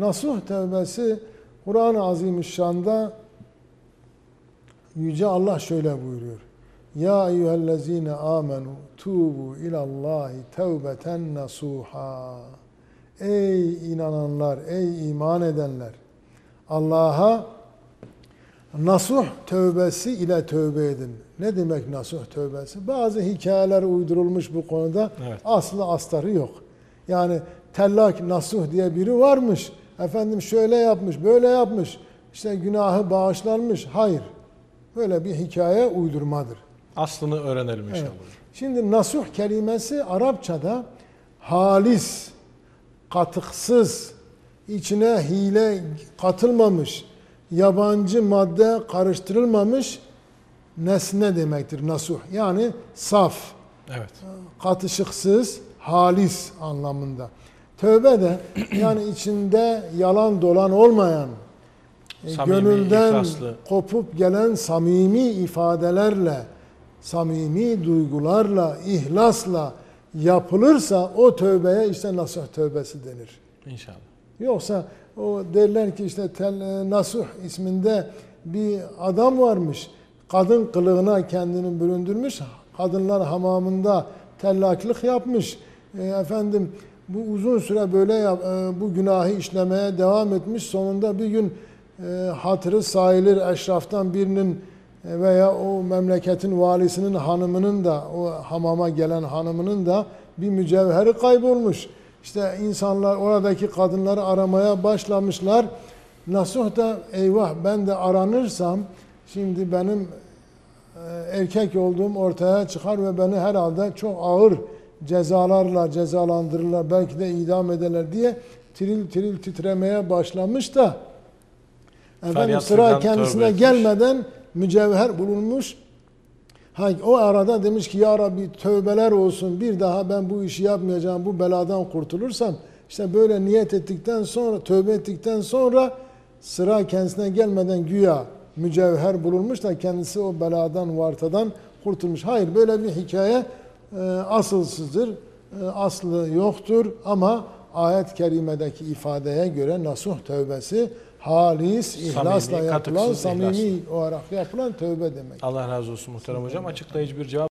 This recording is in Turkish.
Nasuh tevbesi Kur'an-ı Azimüşşan'da Yüce Allah şöyle buyuruyor. Ya eyyühellezine amenu tubu ilallahi tevbeten nasuha. Ey inananlar, ey iman edenler. Allah'a nasuh tövbesi ile tövbe edin. Ne demek nasuh tövbesi? Bazı hikayeler uydurulmuş bu konuda. Evet. Aslı astarı yok. Yani tellak nasuh diye biri varmış. Efendim şöyle yapmış, böyle yapmış. İşte günahı bağışlanmış. Hayır. Böyle bir hikaye uydurmadır. Aslını öğrenelim inşallah. Evet. Şimdi nasuh kelimesi Arapçada halis, katıksız, içine hile katılmamış, yabancı madde karıştırılmamış nesne demektir nasuh. Yani saf, Evet. katışıksız, halis anlamında. Tövbe de yani içinde yalan dolan olmayan, e, Samimi, gönülden ihlaslı. kopup gelen samimi ifadelerle, samimi duygularla, ihlasla yapılırsa o tövbeye işte nasuh tövbesi denir. İnşallah. Yoksa o derler ki işte tel, e, Nasuh isminde bir adam varmış. Kadın kılığına kendini büründürmüş. Kadınlar hamamında tellaklık yapmış. E, efendim bu uzun süre böyle yap- e, bu günahı işlemeye devam etmiş. Sonunda bir gün e, hatırı sayılır eşraftan birinin e, veya o memleketin valisinin hanımının da o hamama gelen hanımının da bir mücevheri kaybolmuş. İşte insanlar oradaki kadınları aramaya başlamışlar. Nasuh da eyvah ben de aranırsam şimdi benim erkek olduğum ortaya çıkar ve beni herhalde çok ağır cezalarla cezalandırırlar. Belki de idam ederler diye tiril tiril titremeye başlamış da efendim sıra kendisine gelmeden mücevher bulunmuş. Ha, o arada demiş ki ya Rabbi tövbeler olsun bir daha ben bu işi yapmayacağım bu beladan kurtulursam işte böyle niyet ettikten sonra tövbe ettikten sonra sıra kendisine gelmeden güya mücevher bulunmuş da kendisi o beladan vartadan kurtulmuş. Hayır böyle bir hikaye asılsızdır. E, aslı yoktur ama ayet-i kerimedeki ifadeye göre nasuh tövbesi halis, ihlasla yapılan, katıksız, samimi ihlaslı. olarak yapılan tövbe demek. Allah razı olsun muhterem hocam. Açıklayıcı bir cevap.